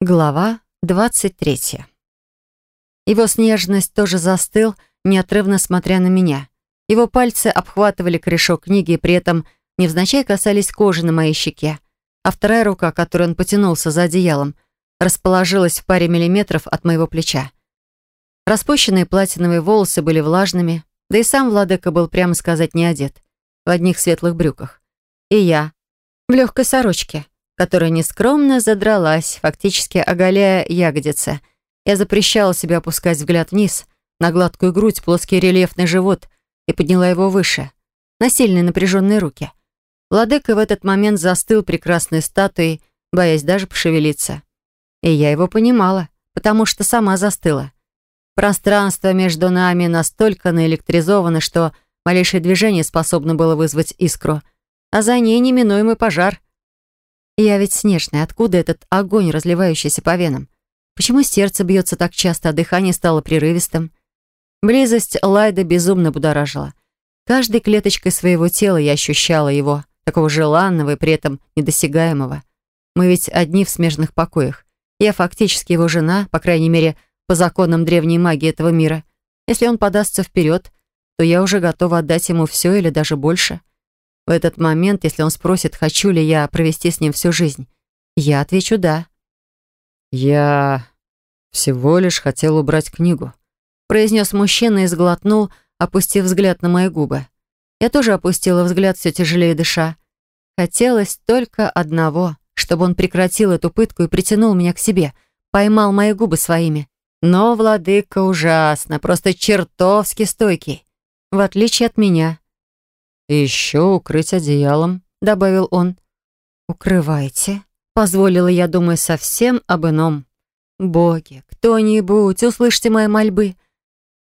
Глава 23. Его снежность тоже застыл, неотрывно смотря на меня. Его пальцы обхватывали корешок книги и при этом невзначай касались кожи на моей щеке, а вторая рука, которой он потянулся за одеялом, расположилась в паре миллиметров от моего плеча. Распущенные платиновые волосы были влажными, да и сам владыка был, прямо сказать, не одет, в одних светлых брюках. И я в легкой сорочке — которая нескромно задралась, фактически оголяя ягодицы. Я запрещала себе опускать взгляд вниз, на гладкую грудь, плоский рельефный живот и подняла его выше, на сильные напряженные руки. Владыка в этот момент застыл прекрасной статуей, боясь даже пошевелиться. И я его понимала, потому что сама застыла. Пространство между нами настолько наэлектризовано, что малейшее движение способно было вызвать искру, а за ней неминуемый пожар — я ведь снежная, откуда этот огонь, разливающийся по венам? Почему сердце бьется так часто, а дыхание стало прерывистым? Близость Лайда безумно будоражила. Каждой клеточкой своего тела я ощущала его, такого желанного и при этом недосягаемого. Мы ведь одни в смежных покоях. Я фактически его жена, по крайней мере, по законам древней магии этого мира. Если он подастся вперед, то я уже готова отдать ему все или даже больше. В этот момент, если он спросит, хочу ли я провести с ним всю жизнь, я отвечу «да». «Я всего лишь хотел убрать книгу», произнес мужчина и сглотнул, опустив взгляд на мои губы. Я тоже опустила взгляд, все тяжелее дыша. Хотелось только одного, чтобы он прекратил эту пытку и притянул меня к себе, поймал мои губы своими. Но владыка ужасно, просто чертовски стойкий. В отличие от меня. «И еще укрыть одеялом», — добавил он. «Укрывайте», — позволила я, думая совсем об ином. «Боги, кто-нибудь, услышьте мои мольбы.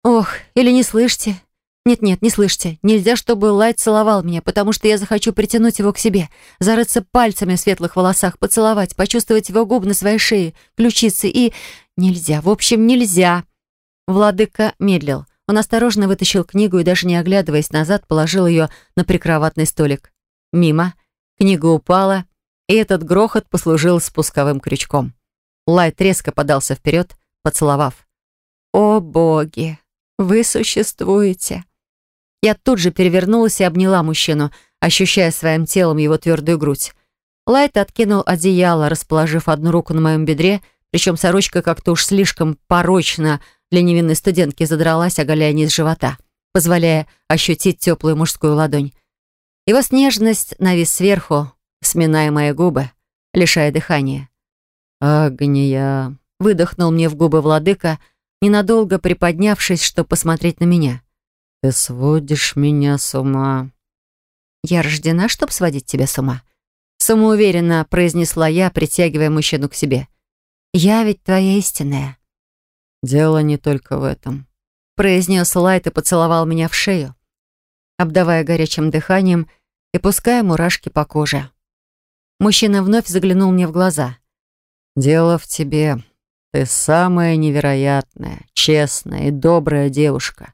Ох, или не слышите. Нет-нет, не слышите. Нельзя, чтобы Лайт целовал меня, потому что я захочу притянуть его к себе, зарыться пальцами в светлых волосах, поцеловать, почувствовать его губы на своей шее, ключицы и... Нельзя, в общем, нельзя». Владыка медлил. Он осторожно вытащил книгу и, даже не оглядываясь назад, положил ее на прикроватный столик. Мимо. Книга упала, и этот грохот послужил спусковым крючком. Лайт резко подался вперед, поцеловав. «О, боги! Вы существуете!» Я тут же перевернулась и обняла мужчину, ощущая своим телом его твердую грудь. Лайт откинул одеяло, расположив одну руку на моем бедре, причем сорочка как-то уж слишком порочно для невинной студентки задралась, оголяя низ живота, позволяя ощутить теплую мужскую ладонь. Его снежность навис сверху, сминая мои губы, лишая дыхания. «Агния!» — выдохнул мне в губы владыка, ненадолго приподнявшись, чтобы посмотреть на меня. «Ты сводишь меня с ума». «Я рождена, чтобы сводить тебя с ума», — самоуверенно произнесла я, притягивая мужчину к себе. «Я ведь твоя истинная». «Дело не только в этом», — произнес Лайт и поцеловал меня в шею, обдавая горячим дыханием и пуская мурашки по коже. Мужчина вновь заглянул мне в глаза. «Дело в тебе. Ты самая невероятная, честная и добрая девушка.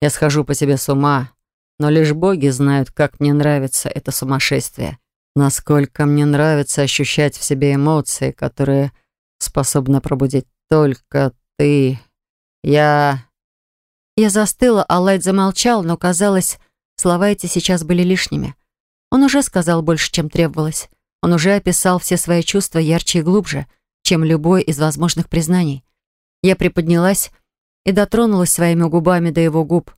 Я схожу по тебе с ума, но лишь боги знают, как мне нравится это сумасшествие, насколько мне нравится ощущать в себе эмоции, которые способны пробудить только ты... Я...» Я застыла, а Лайт замолчал, но, казалось, слова эти сейчас были лишними. Он уже сказал больше, чем требовалось. Он уже описал все свои чувства ярче и глубже, чем любой из возможных признаний. Я приподнялась и дотронулась своими губами до его губ,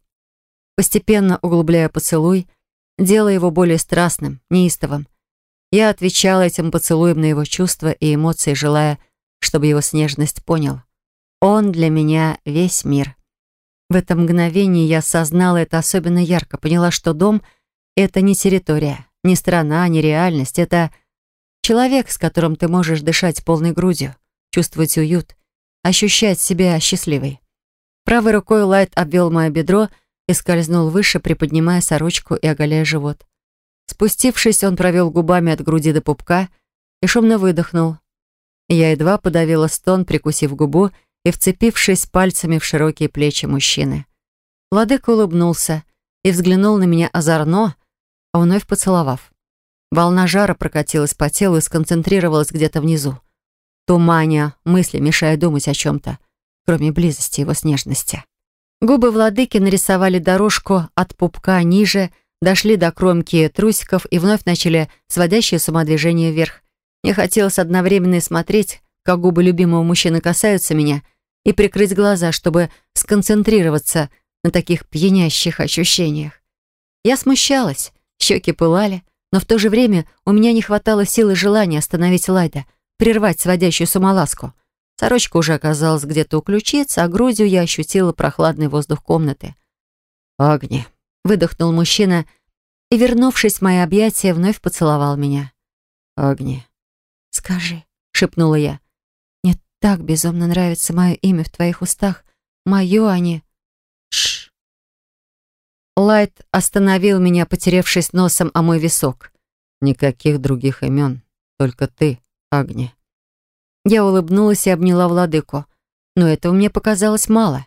постепенно углубляя поцелуй, делая его более страстным, неистовым. Я отвечала этим поцелуем на его чувства и эмоции, желая, чтобы его снежность понял. Он для меня весь мир. В это мгновение я осознала это особенно ярко, поняла, что дом — это не территория, не страна, не реальность, это человек, с которым ты можешь дышать полной грудью, чувствовать уют, ощущать себя счастливой. Правой рукой Лайт обвел мое бедро и скользнул выше, приподнимая сорочку и оголяя живот. Спустившись, он провел губами от груди до пупка и шумно выдохнул. Я едва подавила стон, прикусив губу, и вцепившись пальцами в широкие плечи мужчины. Владыка улыбнулся и взглянул на меня озорно, а вновь поцеловав. Волна жара прокатилась по телу и сконцентрировалась где-то внизу. туманя, мысли мешая думать о чем-то, кроме близости его с нежности. Губы владыки нарисовали дорожку от пупка ниже, дошли до кромки трусиков и вновь начали сводящее самодвижение вверх. Мне хотелось одновременно смотреть, как губы любимого мужчины касаются меня, и прикрыть глаза, чтобы сконцентрироваться на таких пьянящих ощущениях. Я смущалась, щеки пылали, но в то же время у меня не хватало силы желания остановить Лайда, прервать сводящую самоласку. Сорочка уже оказалась где-то у ключиц, а грудью я ощутила прохладный воздух комнаты. «Агни», — выдохнул мужчина и, вернувшись в мои объятия, вновь поцеловал меня. «Агни». «Скажи», — шепнула я, — «мне так безумно нравится мое имя в твоих устах. Мое, а не...» «Шш». Лайт остановил меня, потеревшись носом о мой висок. «Никаких других имен, только ты, Агни». Я улыбнулась и обняла владыку. Но этого мне показалось мало.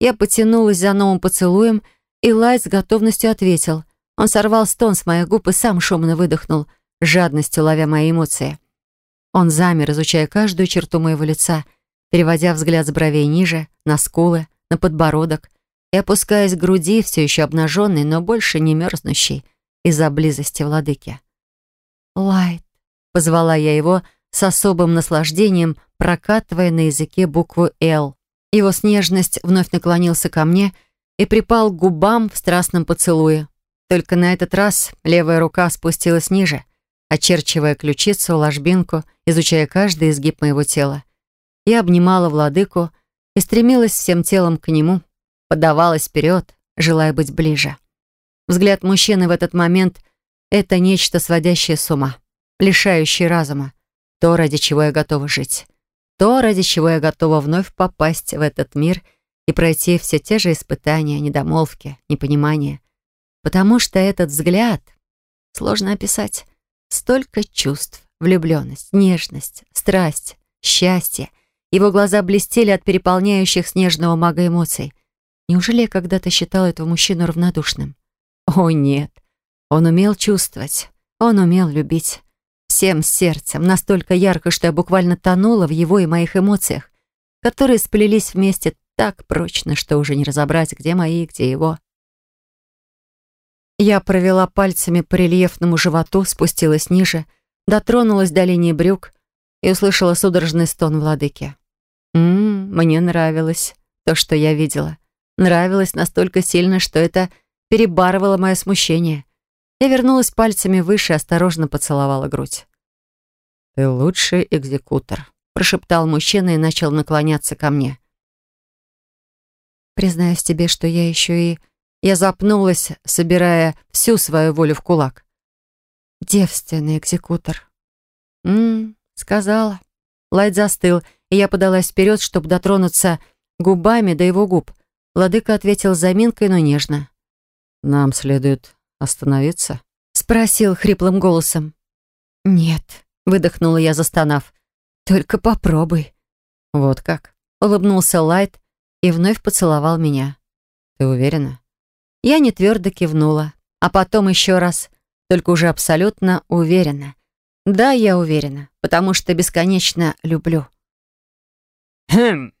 Я потянулась за новым поцелуем, и Лайт с готовностью ответил. Он сорвал стон с моих губ и сам шумно выдохнул, жадностью ловя мои эмоции. Он замер, изучая каждую черту моего лица, переводя взгляд с бровей ниже, на скулы, на подбородок и опускаясь к груди, все еще обнаженной, но больше не мерзнущей из-за близости владыки. «Лайт», — позвала я его с особым наслаждением, прокатывая на языке букву «Л». Его снежность вновь наклонился ко мне и припал к губам в страстном поцелуе. Только на этот раз левая рука спустилась ниже, очерчивая ключицу, ложбинку, изучая каждый изгиб моего тела. Я обнимала владыку и стремилась всем телом к нему, подавалась вперед, желая быть ближе. Взгляд мужчины в этот момент — это нечто сводящее с ума, лишающее разума, то, ради чего я готова жить, то, ради чего я готова вновь попасть в этот мир и пройти все те же испытания, недомолвки, непонимания, Потому что этот взгляд сложно описать. Столько чувств, влюбленность, нежность, страсть, счастье. Его глаза блестели от переполняющих снежного мага эмоций. Неужели я когда-то считала этого мужчину равнодушным? О, нет. Он умел чувствовать. Он умел любить. Всем сердцем, настолько ярко, что я буквально тонула в его и моих эмоциях, которые сплелись вместе так прочно, что уже не разобрать, где мои, где его. Я провела пальцами по рельефному животу, спустилась ниже, дотронулась до линии брюк и услышала судорожный стон владыки. Ммм, мне нравилось то, что я видела. Нравилось настолько сильно, что это перебарывало мое смущение. Я вернулась пальцами выше и осторожно поцеловала грудь. «Ты лучший экзекутор», — прошептал мужчина и начал наклоняться ко мне. «Признаюсь тебе, что я еще и я запнулась, собирая всю свою волю в кулак. «Девственный экзекутор». «М-м», сказала. Лайт застыл, и я подалась вперед, чтобы дотронуться губами до его губ. Владыка ответил заминкой, но нежно. «Нам следует остановиться?» Спросил хриплым голосом. «Нет», — выдохнула я, застонав. «Только попробуй». «Вот как?» — улыбнулся Лайт и вновь поцеловал меня. «Ты уверена?» Я не твердо кивнула, а потом еще раз, только уже абсолютно уверена. Да, я уверена, потому что бесконечно люблю. «Хм!»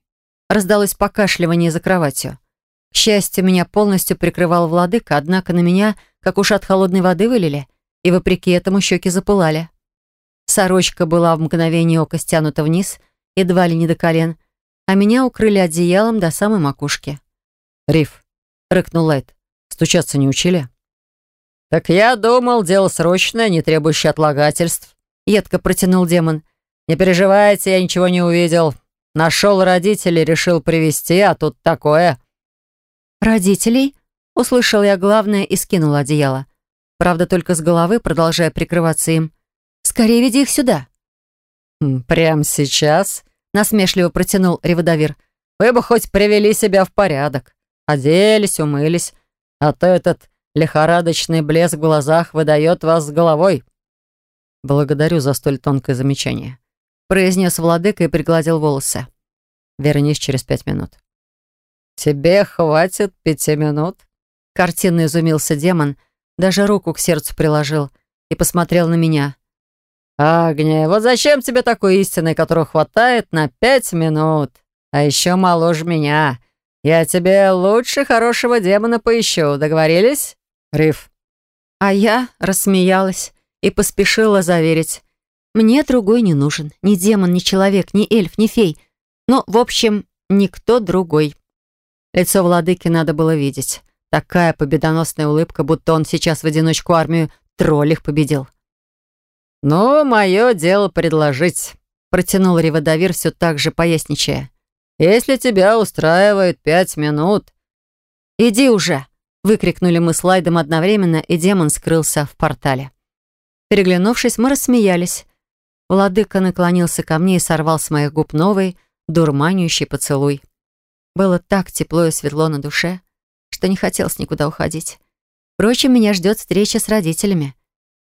Раздалось покашливание за кроватью. К счастью, меня полностью прикрывал владыка, однако на меня, как уж от холодной воды вылили, и вопреки этому щеки запылали. Сорочка была в мгновение ока стянута вниз, едва ли не до колен, а меня укрыли одеялом до самой макушки. «Риф», — рыкнул Лайт, Стучаться не учили?» «Так я думал, дело срочное, не требующее отлагательств», — едко протянул демон. «Не переживайте, я ничего не увидел. Нашел родителей, решил привести, а тут такое». «Родителей?» — услышал я главное и скинул одеяло. Правда, только с головы, продолжая прикрываться им. «Скорее веди их сюда». «Прямо сейчас?» — насмешливо протянул Реводовир. «Вы бы хоть привели себя в порядок. Оделись, умылись, а то этот лихорадочный блеск в глазах выдает вас с головой». «Благодарю за столь тонкое замечание», — произнес владыка и пригладил волосы. «Вернись через пять минут». «Тебе хватит пяти минут?» Картинно изумился демон, даже руку к сердцу приложил и посмотрел на меня. «Агния, вот зачем тебе такой истины, которого хватает на пять минут? А еще моложе меня. Я тебе лучше хорошего демона поищу. Договорились?» Риф. А я рассмеялась и поспешила заверить. «Мне другой не нужен. Ни демон, ни человек, ни эльф, ни фей. Ну, в общем, никто другой». Лицо владыки надо было видеть. Такая победоносная улыбка, будто он сейчас в одиночку армию троллих победил. «Ну, мое дело предложить», — протянул Реводовир все так же поясничая. «Если тебя устраивает пять минут...» «Иди уже!» — выкрикнули мы с Лайдом одновременно, и демон скрылся в портале. Переглянувшись, мы рассмеялись. Владыка наклонился ко мне и сорвал с моих губ новый, дурманящий поцелуй. Было так тепло и светло на душе, что не хотелось никуда уходить. Впрочем, меня ждет встреча с родителями.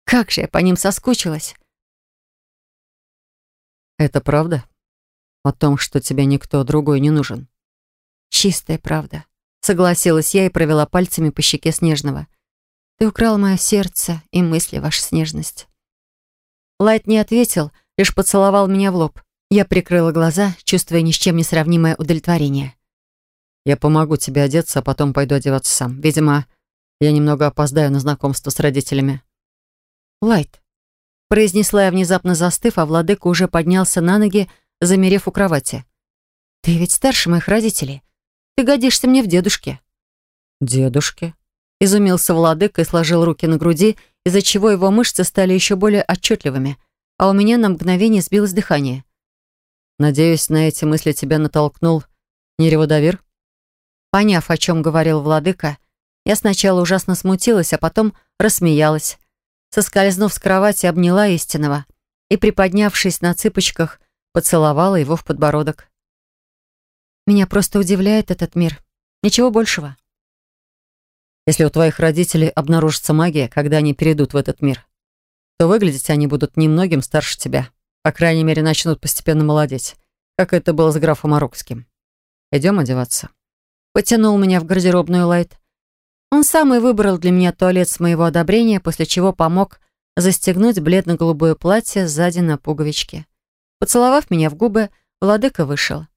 Как же я по ним соскучилась. Это правда? О том, что тебе никто другой не нужен? Чистая правда. Согласилась я и провела пальцами по щеке Снежного. Ты украл мое сердце и мысли, ваша снежность. Лайт не ответил, лишь поцеловал меня в лоб. Я прикрыла глаза, чувствуя ни с чем не сравнимое удовлетворение. Я помогу тебе одеться, а потом пойду одеваться сам. Видимо, я немного опоздаю на знакомство с родителями. «Лайт», — произнесла я, внезапно застыв, а владыка уже поднялся на ноги, замерев у кровати. «Ты ведь старше моих родителей. Ты годишься мне в дедушке». «Дедушке?» — изумился владыка и сложил руки на груди, из-за чего его мышцы стали еще более отчетливыми, а у меня на мгновение сбилось дыхание. «Надеюсь, на эти мысли тебя натолкнул Нереводовир?» Поняв, о чем говорил владыка, я сначала ужасно смутилась, а потом рассмеялась соскользнув с кровати, обняла истинного и, приподнявшись на цыпочках, поцеловала его в подбородок. «Меня просто удивляет этот мир. Ничего большего». «Если у твоих родителей обнаружится магия, когда они перейдут в этот мир, то выглядеть они будут немногим старше тебя. По крайней мере, начнут постепенно молодеть, как это было с графом Арокским. Идем одеваться». Потянул меня в гардеробную Лайт. Он сам и выбрал для меня туалет с моего одобрения, после чего помог застегнуть бледно-голубое платье сзади на пуговичке. Поцеловав меня в губы, владыка вышел.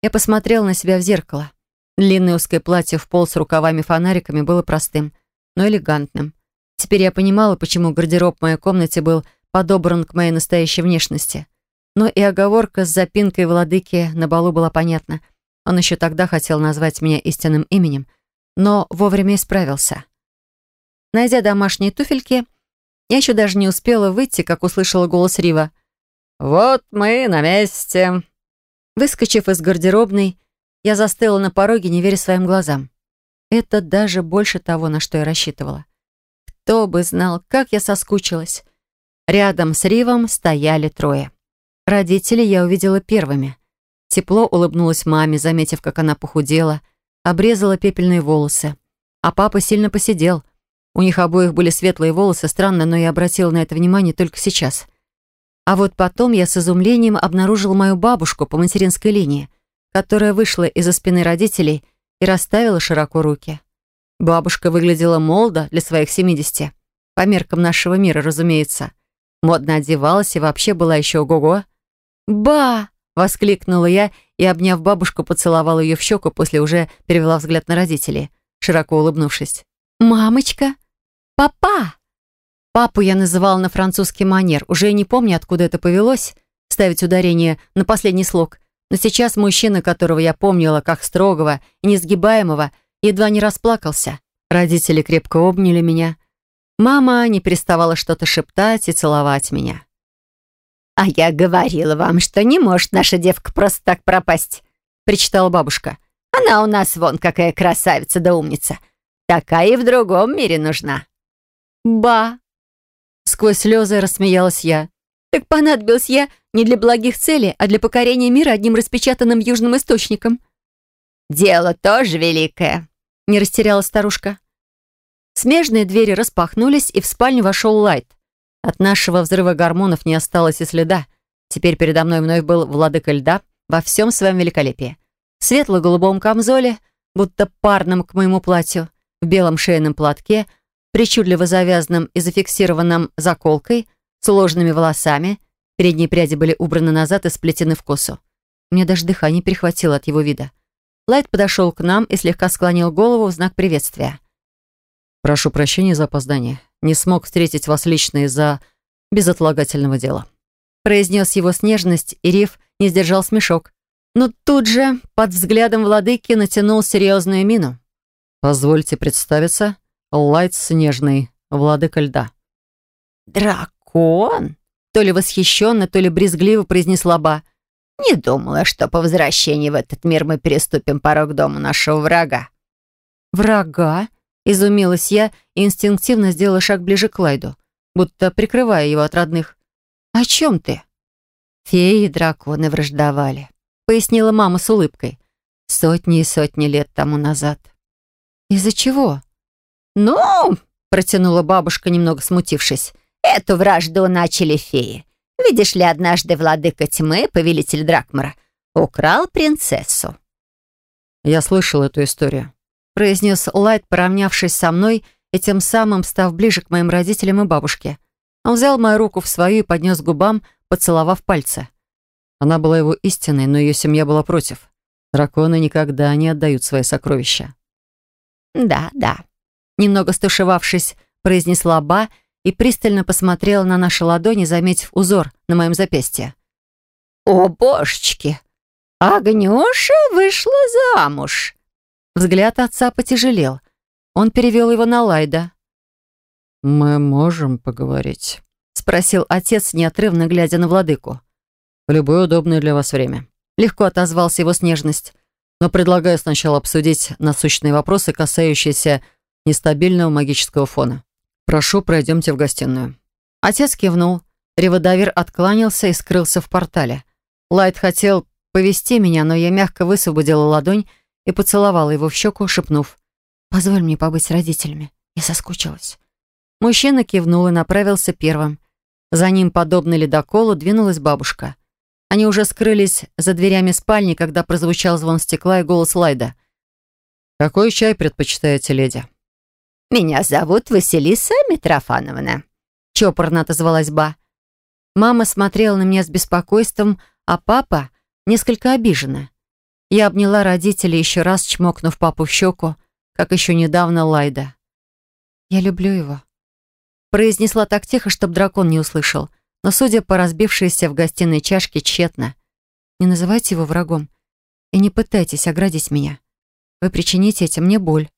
Я посмотрел на себя в зеркало. Длинное узкое платье в пол с рукавами-фонариками было простым, но элегантным. Теперь я понимала, почему гардероб в моей комнате был подобран к моей настоящей внешности. Но и оговорка с запинкой владыки на балу была понятна. Он еще тогда хотел назвать меня истинным именем, но вовремя исправился. Найдя домашние туфельки, я еще даже не успела выйти, как услышала голос Рива. «Вот мы на месте». Выскочив из гардеробной, я застыла на пороге, не веря своим глазам. Это даже больше того, на что я рассчитывала. Кто бы знал, как я соскучилась. Рядом с Ривом стояли трое. Родителей я увидела первыми. Тепло улыбнулась маме, заметив, как она похудела — обрезала пепельные волосы. А папа сильно посидел. У них обоих были светлые волосы, странно, но я обратила на это внимание только сейчас. А вот потом я с изумлением обнаружила мою бабушку по материнской линии, которая вышла из-за спины родителей и расставила широко руки. Бабушка выглядела молодо для своих 70, по меркам нашего мира, разумеется. Модно одевалась и вообще была еще ого-го. «Ба!» — воскликнула я и, обняв бабушку, поцеловала ее в щеку, после уже перевела взгляд на родителей, широко улыбнувшись. «Мамочка! Папа!» Папу я называла на французский манер. Уже не помню, откуда это повелось, ставить ударение на последний слог. Но сейчас мужчина, которого я помнила как строгого и несгибаемого, едва не расплакался. Родители крепко обняли меня. Мама не переставала что-то шептать и целовать меня. «А я говорила вам, что не может наша девка просто так пропасть», — причитала бабушка. «Она у нас вон какая красавица да умница. Такая и в другом мире нужна». «Ба!» Сквозь слезы рассмеялась я. «Так понадобилась я не для благих целей, а для покорения мира одним распечатанным южным источником». «Дело тоже великое», — не растерялась старушка. Смежные двери распахнулись, и в спальню вошел Лайт. От нашего взрыва гормонов не осталось и следа. Теперь передо мной вновь был владыка льда во всем своем великолепии. В светло-голубом камзоле, будто парном к моему платью, в белом шейном платке, причудливо завязанном и зафиксированном заколкой, с уложенными волосами. Передние пряди были убраны назад и сплетены в косу. Мне даже дыхание перехватило от его вида. Лайт подошел к нам и слегка склонил голову в знак приветствия. «Прошу прощения за опоздание. Не смог встретить вас лично из-за безотлагательного дела», произнес его снежность, и Риф не сдержал смешок. Но тут же под взглядом владыки натянул серьезную мину. «Позвольте представиться. Лайт Снежный, владыка льда». «Дракон?» То ли восхищенно, то ли брезгливо произнесла Ба. «Не думала, что по возвращении в этот мир мы переступим порог дома нашего врага». «Врага?» — изумилась я и инстинктивно сделала шаг ближе к Лайду, будто прикрывая его от родных. «О чем ты?» «Феи и драконы враждовали», — пояснила мама с улыбкой. «Сотни и сотни лет тому назад». «Из-за чего?» «Ну», — протянула бабушка, немного смутившись, «эту вражду начали феи. Видишь ли, однажды владыка тьмы, повелитель Дракмара, украл принцессу». «Я слышал эту историю», — произнес Лайт, поравнявшись со мной и тем самым став ближе к моим родителям и бабушке. Он взял мою руку в свою и поднес к губам, поцеловав пальцы. Она была его истиной, но ее семья была против. Драконы никогда не отдают свои сокровища. «Да, да», — немного стушевавшись, произнесла Ба и пристально посмотрела на наши ладони, заметив узор на моем запястье. «О, божечки! Агнюша вышла замуж!» Взгляд отца потяжелел. Он перевел его на Лайда. «Мы можем поговорить?» — спросил отец, неотрывно глядя на владыку. «В любое удобное для вас время». Легко отозвался его с нежность. «Но предлагаю сначала обсудить насущные вопросы, касающиеся нестабильного магического фона. Прошу, пройдемте в гостиную». Отец кивнул. Реводовир откланялся и скрылся в портале. Лайт хотел повести меня, но я мягко высвободила ладонь и поцеловала его в щеку, шепнув. «Позволь мне побыть с родителями. Я соскучилась». Мужчина кивнул и направился первым. За ним, подобно ледоколу, двинулась бабушка. Они уже скрылись за дверями спальни, когда прозвучал звон стекла и голос Лайда. «Какой чай предпочитаете, леди?» «Меня зовут Василиса Митрофановна», — чопорно отозвалась Ба. Мама смотрела на меня с беспокойством, а папа несколько обиженно. Я обняла родителей, еще раз чмокнув папу в щеку, как еще недавно Лайда. «Я люблю его», Произнесла так тихо, чтобы дракон не услышал. Но, судя по разбившейся в гостиной чашке, тщетно. Не называйте его врагом. И не пытайтесь оградить меня. Вы причините этим мне боль.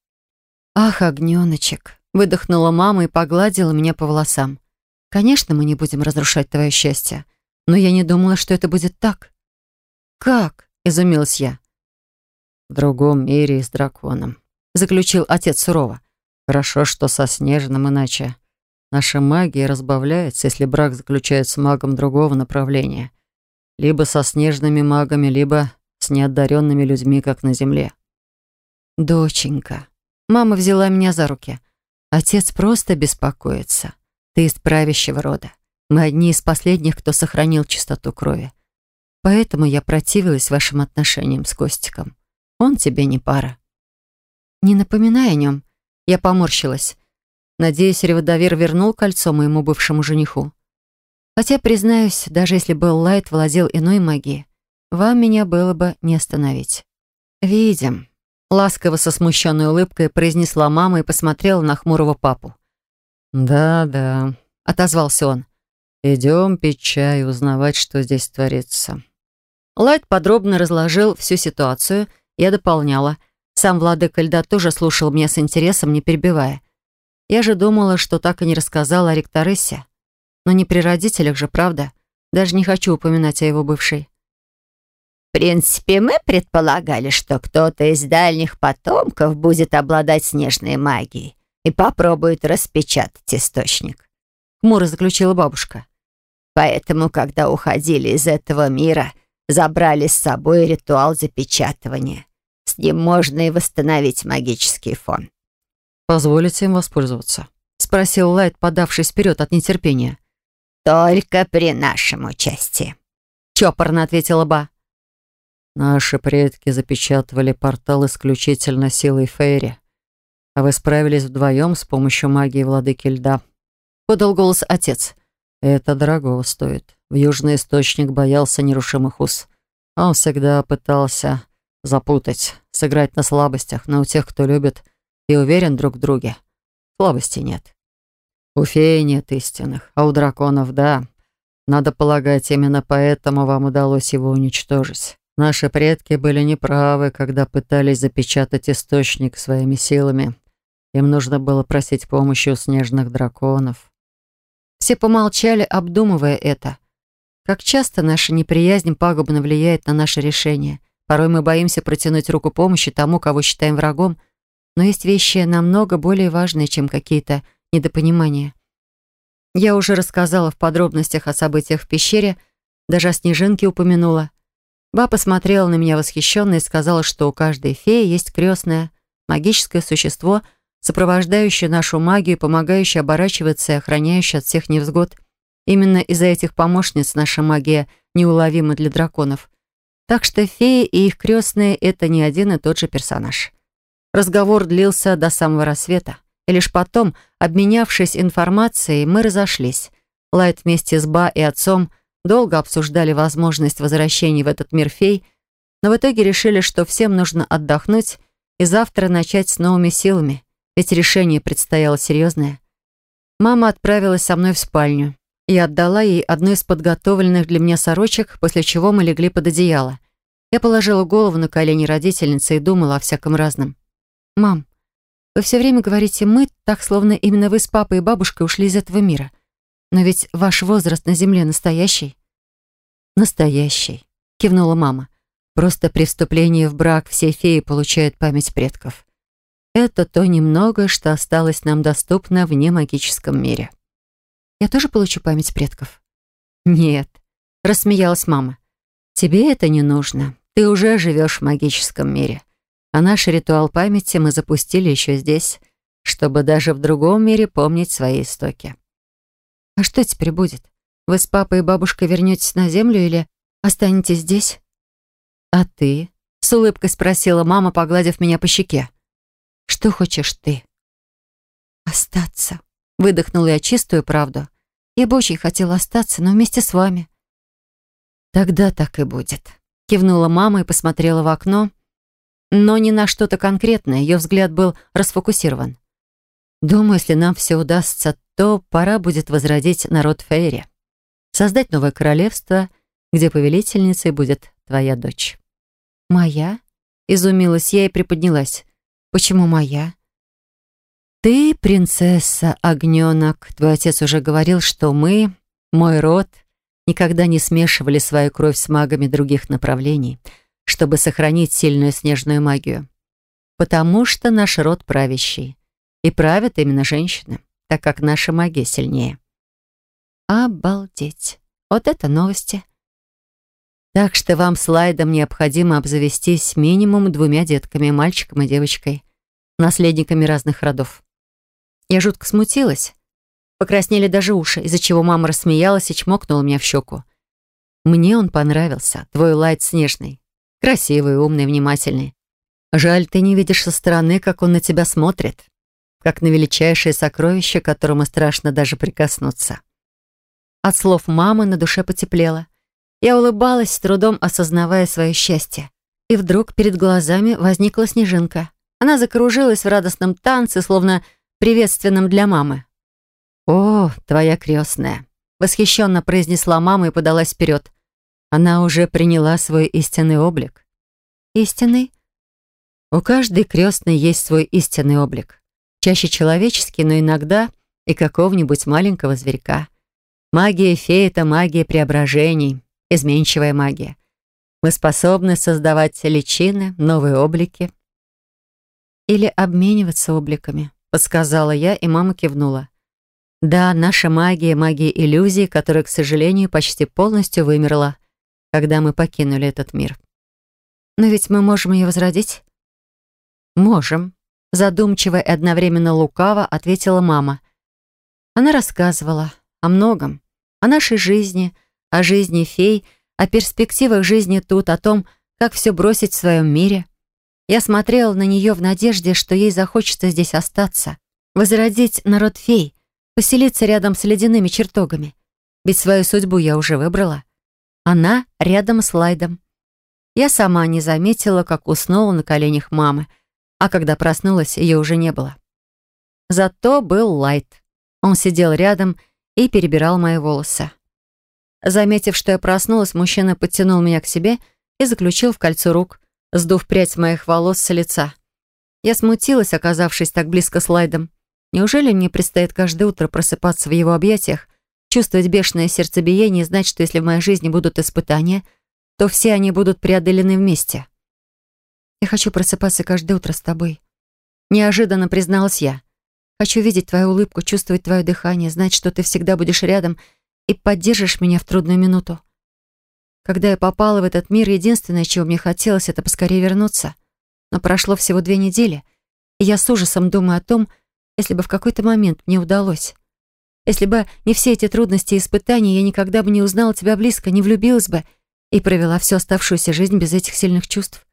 Ах, огненочек. Выдохнула мама и погладила меня по волосам. Конечно, мы не будем разрушать твое счастье. Но я не думала, что это будет так. Как? Изумилась я. В другом мире и с драконом. Заключил отец сурово. Хорошо, что со Снежным иначе. Наша магия разбавляется, если брак заключается с магом другого направления. Либо со снежными магами, либо с неодаренными людьми, как на земле. «Доченька». Мама взяла меня за руки. «Отец просто беспокоится. Ты из правящего рода. Мы одни из последних, кто сохранил чистоту крови. Поэтому я противилась вашим отношениям с Костиком. Он тебе не пара». «Не напоминай о нем». Я поморщилась. Надеюсь, Реводовир вернул кольцо моему бывшему жениху. Хотя, признаюсь, даже если бы Лайт владел иной магией, вам меня было бы не остановить. «Видим», — ласково со смущенной улыбкой произнесла мама и посмотрела на хмурого папу. «Да-да», — отозвался он. «Идем пить чай и узнавать, что здесь творится». Лайт подробно разложил всю ситуацию, я дополняла. Сам владыка льда тоже слушал меня с интересом, не перебивая. Я же думала, что так и не рассказала о ректорессе. Но не при родителях же, правда? Даже не хочу упоминать о его бывшей. В принципе, мы предполагали, что кто-то из дальних потомков будет обладать снежной магией и попробует распечатать источник. Хмуро заключила бабушка. Поэтому, когда уходили из этого мира, забрали с собой ритуал запечатывания. С ним можно и восстановить магический фон. «Позволите им воспользоваться?» — спросил Лайт, подавшись вперед от нетерпения. «Только при нашем участии», — чопорно ответила Ба. «Наши предки запечатывали портал исключительно силой Фейри, а вы справились вдвоем с помощью магии Владыки Льда», — подал голос отец. Это дорого стоит. В Южный Источник боялся нерушимых уз. Он всегда пытался запутать, сыграть на слабостях, но у тех, кто любит и уверен друг в друге, слабости нет. У феи нет истинных, а у драконов — да. Надо полагать, именно поэтому вам удалось его уничтожить. Наши предки были неправы, когда пытались запечатать источник своими силами. Им нужно было просить помощи у снежных драконов. Все помолчали, обдумывая это. Как часто наша неприязнь пагубно влияет на наши решения. Порой мы боимся протянуть руку помощи тому, кого считаем врагом, но есть вещи намного более важные, чем какие-то недопонимания. Я уже рассказала в подробностях о событиях в пещере, даже о снежинке упомянула. Баба смотрела на меня восхищенно и сказала, что у каждой феи есть крестное, магическое существо, сопровождающее нашу магию, помогающее оборачиваться и охраняющее от всех невзгод. Именно из-за этих помощниц наша магия неуловима для драконов. Так что феи и их крестные — это не один и тот же персонаж. Разговор длился до самого рассвета, и лишь потом, обменявшись информацией, мы разошлись. Лайт вместе с Ба и отцом долго обсуждали возможность возвращения в этот мир фей, но в итоге решили, что всем нужно отдохнуть и завтра начать с новыми силами, ведь решение предстояло серьезное. Мама отправилась со мной в спальню. Я отдала ей одну из подготовленных для меня сорочек, после чего мы легли под одеяло. Я положила голову на колени родительницы и думала о всяком разном. «Мам, вы все время говорите «мы», так, словно именно вы с папой и бабушкой ушли из этого мира. Но ведь ваш возраст на Земле настоящий». «Настоящий», — кивнула мама. «Просто при вступлении в брак все феи получают память предков. Это то немного, что осталось нам доступно в немагическом мире». «Я тоже получу память предков?» «Нет», — рассмеялась мама. «Тебе это не нужно. Ты уже живешь в магическом мире. А наш ритуал памяти мы запустили еще здесь, чтобы даже в другом мире помнить свои истоки». «А что теперь будет? Вы с папой и бабушкой вернетесь на землю или останетесь здесь?» «А ты?» — с улыбкой спросила мама, погладив меня по щеке. «Что хочешь ты?» «Остаться», — выдохнула я чистую правду. «Я бы очень хотела остаться, но вместе с вами». «Тогда так и будет», — кивнула мама и посмотрела в окно, но не на что-то конкретное, ее взгляд был расфокусирован. «Думаю, если нам все удастся, то пора будет возродить народ Фейри» создать новое королевство, где повелительницей будет твоя дочь». «Моя?» — изумилась я и приподнялась. «Почему моя?» «Ты принцесса, огненок. Твой отец уже говорил, что мы, мой род, никогда не смешивали свою кровь с магами других направлений, чтобы сохранить сильную снежную магию. Потому что наш род правящий. И правят именно женщины, так как наша магия сильнее. Обалдеть. Вот это новости. Так что вам слайдом необходимо обзавестись минимум двумя детками, мальчиком и девочкой, наследниками разных родов. Я жутко смутилась. Покраснели даже уши, из-за чего мама рассмеялась и чмокнула меня в щеку. Мне он понравился, твой лайт снежный. Красивый, умный, внимательный. Жаль, ты не видишь со стороны, как он на тебя смотрит. Как на величайшее сокровище, которому страшно даже прикоснуться. От слов мамы на душе потеплело. Я улыбалась, с трудом осознавая свое счастье. И вдруг перед глазами возникла снежинка. Она закружилась в радостном танце, словно приветственном для мамы. «О, твоя крестная!» — восхищенно произнесла мама и подалась вперед. Она уже приняла свой истинный облик. «Истинный?» У каждой крестной есть свой истинный облик. Чаще человеческий, но иногда и какого-нибудь маленького зверька. Магия феи — это магия преображений, изменчивая магия. Мы способны создавать личины, новые облики. Или обмениваться обликами, подсказала я, и мама кивнула. Да, наша магия — магия иллюзий, которая, к сожалению, почти полностью вымерла, когда мы покинули этот мир. Но ведь мы можем ее возродить? Можем. Задумчиво и одновременно лукаво ответила мама. Она рассказывала, о многом. О нашей жизни, о жизни фей, о перспективах жизни тут, о том, как все бросить в своем мире. Я смотрела на нее в надежде, что ей захочется здесь остаться, возродить народ фей, поселиться рядом с ледяными чертогами. Ведь свою судьбу я уже выбрала. Она рядом с Лайдом. Я сама не заметила, как уснула на коленях мамы, а когда проснулась, ее уже не было. Зато был Лайд. Он сидел рядом и перебирал мои волосы. Заметив, что я проснулась, мужчина подтянул меня к себе и заключил в кольцо рук, сдув прядь моих волос с лица. Я смутилась, оказавшись так близко с Лайдом. Неужели мне предстоит каждое утро просыпаться в его объятиях, чувствовать бешеное сердцебиение и знать, что если в моей жизни будут испытания, то все они будут преодолены вместе? Я хочу просыпаться каждое утро с тобой. Неожиданно призналась я. Хочу видеть твою улыбку, чувствовать твое дыхание, знать, что ты всегда будешь рядом и поддержишь меня в трудную минуту. Когда я попала в этот мир, единственное, чего мне хотелось, это поскорее вернуться. Но прошло всего две недели, и я с ужасом думаю о том, если бы в какой-то момент мне удалось. Если бы не все эти трудности и испытания, я никогда бы не узнала тебя близко, не влюбилась бы и провела всю оставшуюся жизнь без этих сильных чувств.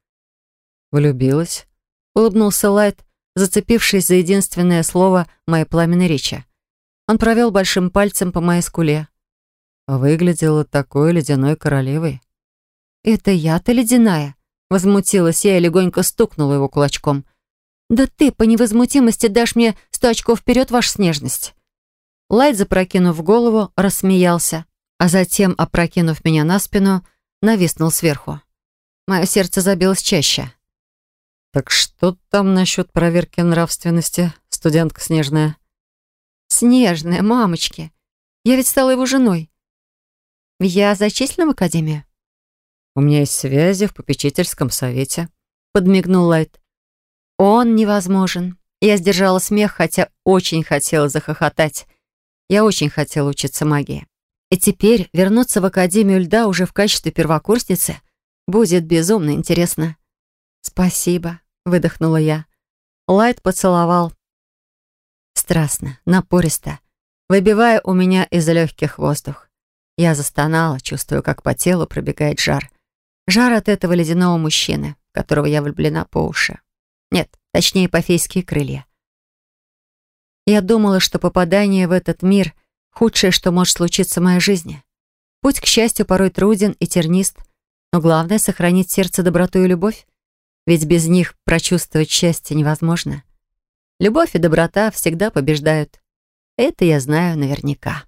«Влюбилась?» — улыбнулся Лайт, зацепившись за единственное слово моей пламенной речи. Он провел большим пальцем по моей скуле. Выглядела такой ледяной королевой. «Это я-то ледяная?» Возмутилась я и легонько стукнула его кулачком. «Да ты по невозмутимости дашь мне сто очков вперед, ваша снежность!» Лайт, запрокинув голову, рассмеялся, а затем, опрокинув меня на спину, нависнул сверху. Мое сердце забилось чаще. «Так что там насчет проверки нравственности, студентка Снежная?» «Снежная, мамочки! Я ведь стала его женой. Я зачислена в академию?» «У меня есть связи в попечительском совете», — подмигнул Лайт. «Он невозможен». Я сдержала смех, хотя очень хотела захохотать. Я очень хотела учиться магии. И теперь вернуться в Академию льда уже в качестве первокурсницы будет безумно интересно. «Спасибо», — выдохнула я. Лайт поцеловал. Страстно, напористо, выбивая у меня из легких воздух. Я застонала, чувствуя, как по телу пробегает жар. Жар от этого ледяного мужчины, которого я влюблена по уши. Нет, точнее, по фейские крылья. Я думала, что попадание в этот мир — худшее, что может случиться в моей жизни. Путь, к счастью, порой труден и тернист, но главное — сохранить сердце доброту и любовь, ведь без них прочувствовать счастье невозможно. Любовь и доброта всегда побеждают. Это я знаю наверняка.